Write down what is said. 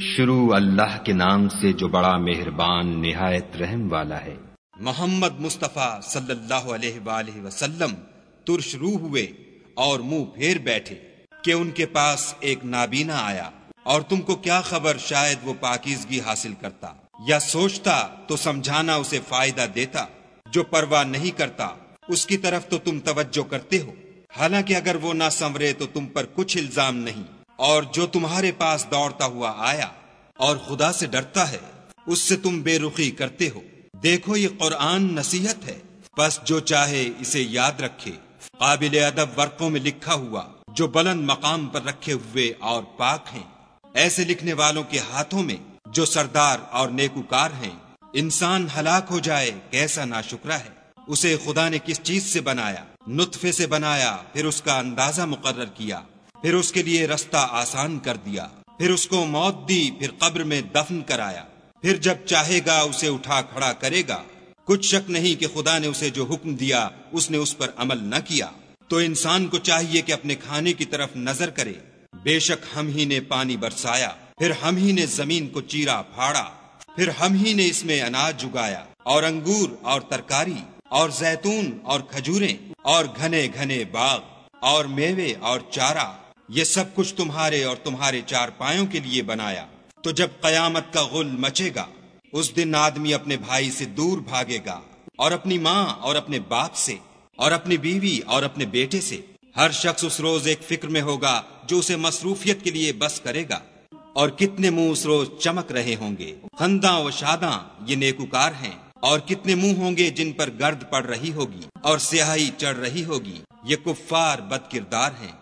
شروع اللہ کے نام سے جو بڑا مہربان نہایت رحم والا ہے۔ محمد مصطفیٰ صلی اللہ علیہ وآلہ وسلم ترش روح ہوئے اور منہ پھیر بیٹھے کہ ان کے پاس ایک نابینا آیا اور تم کو کیا خبر شاید وہ پاکیزگی حاصل کرتا یا سوچتا تو سمجھانا اسے فائدہ دیتا جو پرواہ نہیں کرتا، اس کی طرف تو تم توجہ کرتے ہو۔ حالانکہ اگر وہ نہ سنورے تو تم پر کچھ الزام نہیں۔ اور جو تمہارے پاس دوڑتا ہوا آیا اور خدا سے ڈرتا ہے، اس سے تم بے رخی کرتے ہو۔ دیکھو، یہ قرآن نصیحت ہے۔ بس جو چاہے اسے یاد رکھے۔ قابل ادب ورقوں میں لکھا ہوا، جو بلند مقام پر رکھے ہوئے اور پاک ہیں۔ ایسے لکھنے والوں کے ہاتھوں میں جو سردار اور نیکوکار ہیں۔ انسان ہلاک ہو جائے، کیسا نا ہے۔ اسے خدا نے کس چیز سے بنایا؟ نطفے سے بنایا، پھر اس کا اندازہ مقرر کیا۔ پھر اس کے لیے رستہ آسان کر دیا۔ پھر اس کو موت دی، پھر قبر میں دفن کرایا۔ پھر جب چاہے گا اسے اٹھا کھڑا کرے گا۔ کچھ شک نہیں کہ خدا نے اسے جو حکم دیا، اس نے اس پر عمل نہ کیا۔ تو انسان کو چاہیے کہ اپنے کھانے کی طرف نظر کرے۔ بے شک ہم ہی نے پانی برسایا، پھر ہم ہی نے زمین کو چیرا پھاڑا۔ پھر ہم ہی نے اس میں اناج جگایا، اور انگور، اور ترکاری، اور زیتون، اور کھجوریں، اور گھنے گھنے باغ، اور میوے، اور چارہ۔ یہ سب کچھ تمہارے اور تمہارے چار پایوں کے لیے بنایا۔ تو جب قیامت کا غل مچے گا، اس دن آدمی اپنے بھائی سے دور بھاگے گا، اور اپنی ماں اور اپنے باپ سے، اور اپنی بیوی اور اپنے بیٹے سے۔ ہر شخص اس روز ایک فکر میں ہوگا جو اسے مصروفیت کے لیے بس کرے گا۔ اور کتنے منہ اس روز چمک رہے ہوں گے۔ خنداں و شاداں یہ نیکوکار ہیں، اور کتنے منہ ہوں گے جن پر گرد پڑ رہی ہوگی، اور سیاہی چڑھ رہی ہوگی۔ یہ کفار بد کردار ہیں۔